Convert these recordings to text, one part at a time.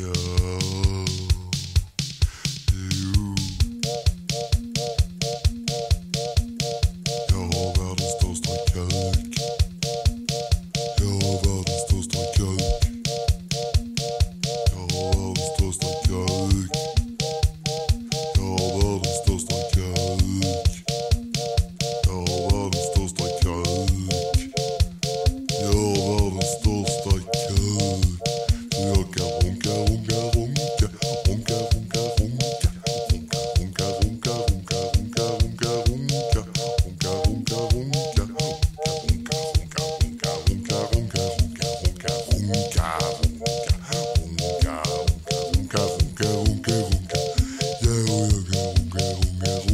runka,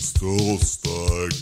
still stuck.